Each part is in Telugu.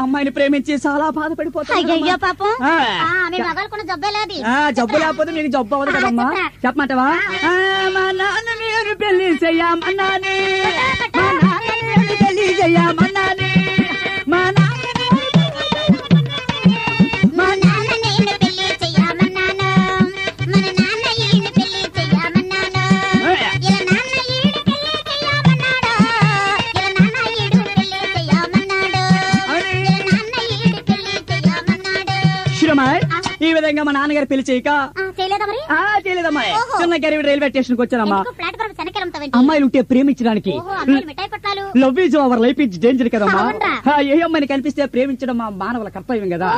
అమ్మాయిని ప్రేమించి చాలా బాధపడిపోతాను పాపం. జబ్బే లేకపోతే నీకు జబ్బు అవ్వదు కదమ్మా. చెప్పమంటావా? మా నాన్న నేను పెళ్ళి చెయ్యమన్నానే ఈ విధంగా మా నాన్నగారు పెళ్ళి చేయక ఆ, చేయలేదా మరి? ఆ చేయలేదమ్మా. చిన్న గరివి రైల్వే స్టేషన్కి వచ్చానమ్మా అమ్మాయిలు ఉంటే ప్రేమించడానికి ఓహో అమ్మాయిలు మిఠాయి పట్టాలు love is our life is danger కదమ్మా అవునరా? ఆ, ఏ అమ్మాయిని కనిపిస్తే ప్రేమించడం మా మానవుల కర్తవ్యం కదా.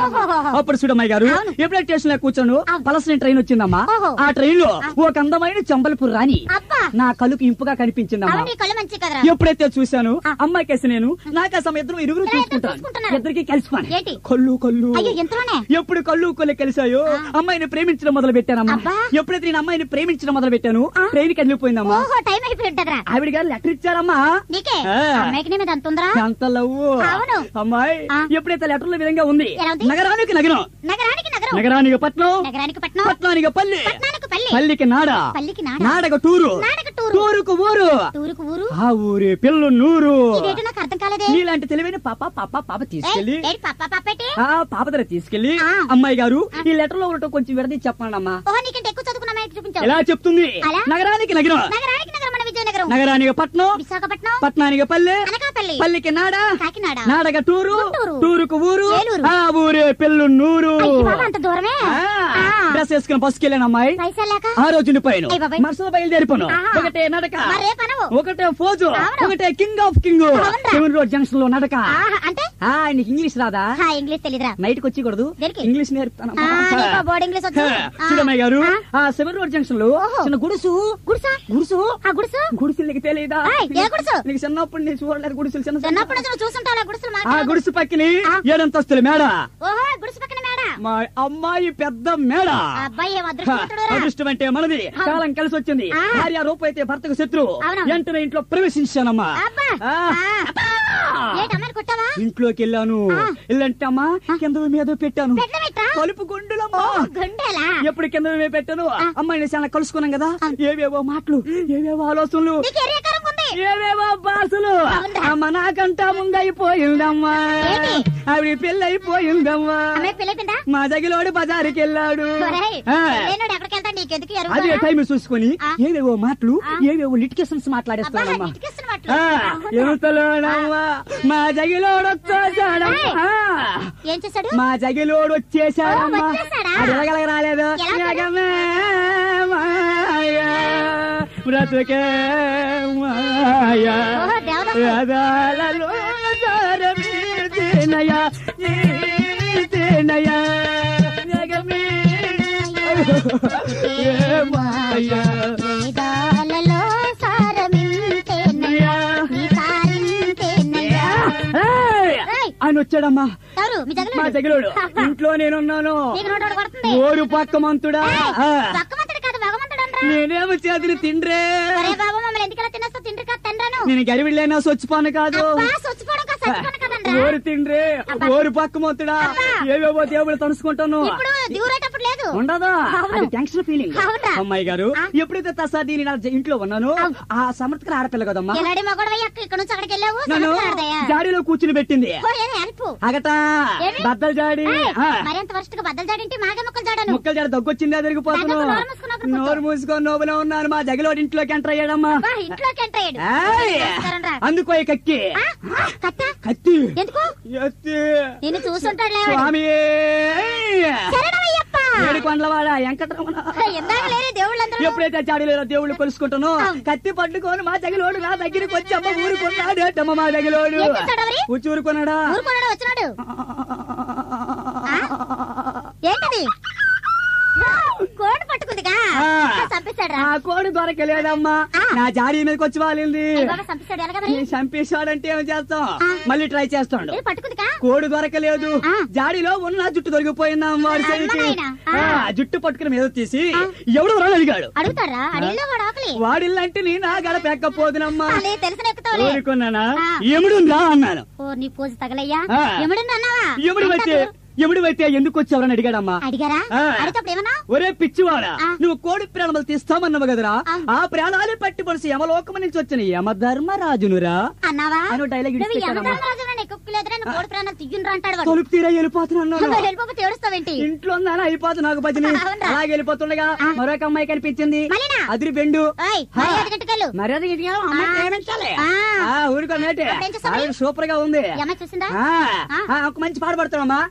అప్పుడు చూడమ్మాయి గారు అవును. ఎప్పుడైతే స్టేషన్లో కూర్చోను. పలసని ట్రైన్ వచ్చిందమ్మా ఓహో. ఆ ట్రైన్లో ఒక అందమైన చంబలపూర్ రాణి అబ్బా నా కళ్ళుకి ఇంపుగా కనిపించిందమ్మా అవును నీ కళ్ళు మంచి కదరా ఎప్పుడైతే చూశాను. అమ్మాయి కేసు నేను నాకు ఆ సమయం ఇద్దరు ఇరుగురు ఇద్దరు చూసుకుంటాను చూసుకుంటున్నారు. ఇద్దరికి కలిసిపోయి? కళ్ళు కళ్ళు అయ్యో ఎంతలోనే ఎప్పుడు కళ్ళు కొల్లు కలిసాయో అమ్మాయిని ప్రేమించడం మొదలు పెట్టానమ్మా అబ్బా. ఎప్పుడైతే నేను అమ్మాయిని ప్రేమించడం మొదలు పెట్టాను ట్రైన్కి వెళ్ళిపోయిందమ్మా ఓహో టైం అయిపోయి ఉంటదిరా. ఆవిడ గారు లెటర్ ఇచ్చారమ్మా. నీకే? ఆ. అమ్మాయికి నీ మీద అంత ఉందిరా? ఎంత లవ్వు? అవును. అమ్మాయి ఆ. ఎప్పుడైతే లెటర్ల విధంగా ఉంది? ఎలా ఉంది? నగరానికి నగరం. నగరానికి నగరం. నగరానికి పట్నం. నగరానికి పట్నం. పట్నానికి పల్లి. పట్నానికి పల్లి. పల్లికి నాడ? పల్లికి నాడ? నాడక టూరు. నాడక టూరు. టూరుకు ఊరు. టూరుకు ఊరు. ఆ ఊరి పిల్లు నూరు. ఇదేంటో నాకు అర్థం కాలేదే. నీలాంటి తెలివైన పాప పాప పాప ఏయ్, తీసుకెళ్ళి ఏయ్, పాప పాపేటి ఆ పాప దగ్గర తీసుకెళ్ళి ఆ. అమ్మాయి గారు ఈ లెటర్లో ఉండటం కొంచెం విడదీ చెప్పండి అమ్మా ఓహో నీకంటే ఎక్కువ చదువుకున్న అమ్మాయికి చూపించావు? ఎలా చెప్తుంది? అలా? నగరానికి నగరం. నగరానికి నగరం నగరానికి పట్నం విశాఖపట్నం. పట్నానికి పల్లె అనకాపల్లి. పల్లికి నాడ కాకినాడ. నాడక టూరు. టూరుకు ఊరు. ఆ ఊరే పెళ్ళు నూరు అంత దూరమే. డ్రెస్ వేసుకుని బస్సుకి వెళ్ళాను అమ్మాయి ఆ రోజు బాబాయ్. మరుసలు బయలుదేరిపోను. ఒకటే నడక. ఒకటే ఫోజు. ఒకటే king of king. Seven road జంక్షన్లో నడక అంటే? నీకు ఇంగ్లీష్ రాదా హా, ఇంగ్లీష్ తెలీదురా నైట్కి వచ్చి దేనికి? ఇంగ్లీష్ నేర్పుతాను ఆ, నీకు బోర్డ్ ఇంగ్లీష్ వచ్చు ఆ. చూడమ్మాయి గారు ఆ. ఆ రోడ్ జంక్షన్లో. చిన్న గుడుసు గుడిసా గుడుసు ఆ గుడిసు గుడిసెలు నీకు తెలియదా ఆయ్, ఏ గుడిసు? నీకు చిన్నప్పుడు నేను చూడలేదు గుడిసెలు చిన్న చిన్నప్పుడు నుంచి నువ్వు చూసుంటావు గుడిసెలు ఆ మాత్రం గుడిసు పక్కని ఆ. ఏడంతస్తుల మేడ ఓహో గుడిసె పక్కన మేడ మా అమ్మాయి పెద్ద మేడ అబ్బాయి ఏం హ, అదృష్టవంతుడురా. అదృష్టం అంటే మనది. కాలం కలిసి వచ్చింది ఆ. భార్య రూపు అయితే భర్తకు శత్రువు అవును. వెంటనే ఇంట్లో ప్రవేశించానమ్మా అబ్బా ఆ. ఆ. ఇంట్లోకి వెళ్ళాను. ఆ. వెళ్ళంటే అమ్మా కింద మీద పెట్టాను. కలుపు గుండులమ్మా. గుండెలా? ఎప్పుడు కింద మీద పెట్టాను. అమ్మాయిని చాలా కలుసుకున్నాం కదా. ఏవేవో మాటలు ఏవేవో ఆలోచనలు. ఏవేవో బాసులు? అమ్మ నాకంటా ముందైపోయిందమ్మా ఏంటి? ఆవిడ పెళ్ళి అయిపోయిందమ్మా మా జగిలోడు బజారుకి వెళ్ళాడు. ఒరేయ్, ఆ. పెళ్ళైనోడు ఎక్కడికి వెళ్తాడు నీకెందుకు ఎరువు అదే టైం చూసుకొని. ఏవేవో మాటలు. ఏవేవో లిటికేషన్స్ మాట్లాడేస్తానమ్మా ఎంతలోనమ్మా మా జగిలోడు వచ్చేసాడమ్మా ఏం చేశాడు? మా జగిలోడు వచ్చేసాడమ్మా రాలేదు? బ్రతుకే మాయా. ఆయన వచ్చాడమ్మా. మీ జగలు మా జగిలోడు ఇంట్లో నేనున్నాను. ఓరు పక్క మంతుడా నేనేమో చేతిని తిండ్రే? నేను గరివిళ్ళైనా సొచ్చిపోను కాదు. ఓరు తిండ్రే. ఓరు పక్క మంతుడా. ఏవేవో దేవుడు తలుసుకుంటాను ఇప్పుడు లేదు ఉండదా. అది టెన్షన్ ఫీలింగ్ అవునా? అమ్మాయి గారు. ఎప్పుడైతే తసాది నేను ఆ ఇంట్లో ఉన్నాను. ఆ సమర్థకర ఆడపిల్ల కదమ్మా ఎలాడి మగోడవై అక్క ఇక్కడ నుంచి అక్కడికి వెళ్ళావు నన్ను సంవత్సరాలదయ్యా. జాడీలో కూర్చుని పెట్టింది అగట? బద్దలు జాడి. ఆ. మరి అంత వరస్ట్ బద్దలు జాడింటి మాగే మొక్కలు జాడాను? ముక్కలు జాడ దగ్గొచ్చిందా తిరిగిపోతున్నా. నాకేమో నోరు మూసుకుని నోబులో ఉన్నాను. మా జగలోడి ఇంట్లోకి ఎంటర్ అయ్యాడమ్మా. ఇంట్లోకి ఎంటర్ అయ్యాడు. అందుకో కక్కి. కత్తి. ఎందుకు? నిన్ను చూసుంటాడులే వాడు. స్వామి. కొండలవాడ వెంకటరమణ. ఎప్పుడైతే చాడీలో దేవుళ్ళు కొలుసుకుంటాను. కత్తి పట్టుకొని మా జగలోడు నా దగ్గరికి వచ్చి అమ్మ ఊరుకున్నాడు అమ్మ మా మరి? వచ్చి ఊరుకున్నాడా? ఏంటది? కోడి పట్టుకుందిగా? కోడి దొరకలేదమ్మా. నా జాడీ మీదకి వచ్చి వాలింది నేను చంపేశాడంటే ఏం చేస్తాం. మళ్ళీ ట్రై చేస్తాడు. కోడి దొరకలేదు. జాడిలో ఉన్న జుట్టు దొరికిపోయిందా వాడి ఆ, జుట్టు పట్టుకుని మీద తీసి ఎవడు రాని అడిగాడు. వాడిల్లంటే నీ నా తెలిసిన ఎక్కుతావులే. కోరుకున్నానా. ఎముడుందా అన్నాను. ఎముడు వచ్చే ఎముడు వచ్చే ఎందుకు వచ్చావని అడిగాడమ్మా. అడిగారా? ఒరే పిచ్చివాడా. నువ్వు కోడి ప్రాణములు తీస్తామన్నావు కదరా? ఆ. ప్రాణాలు పట్టి పొడిసి యమలోకము నుంచి వచ్చిన యమధర్మరాజునురా. అను డైలాగ్ తలుపు తీరా ఇంట్లో ఉందని అయిపోతుంది నాకు భజని? అలాగే వెళ్ళిపోతుండగా. మరొక అమ్మాయి కనిపించింది? అదిరి బెండు. మర్యాద సూపర్గా ఉంది. ఒక మంచి పాట పడుతున్నామ్మా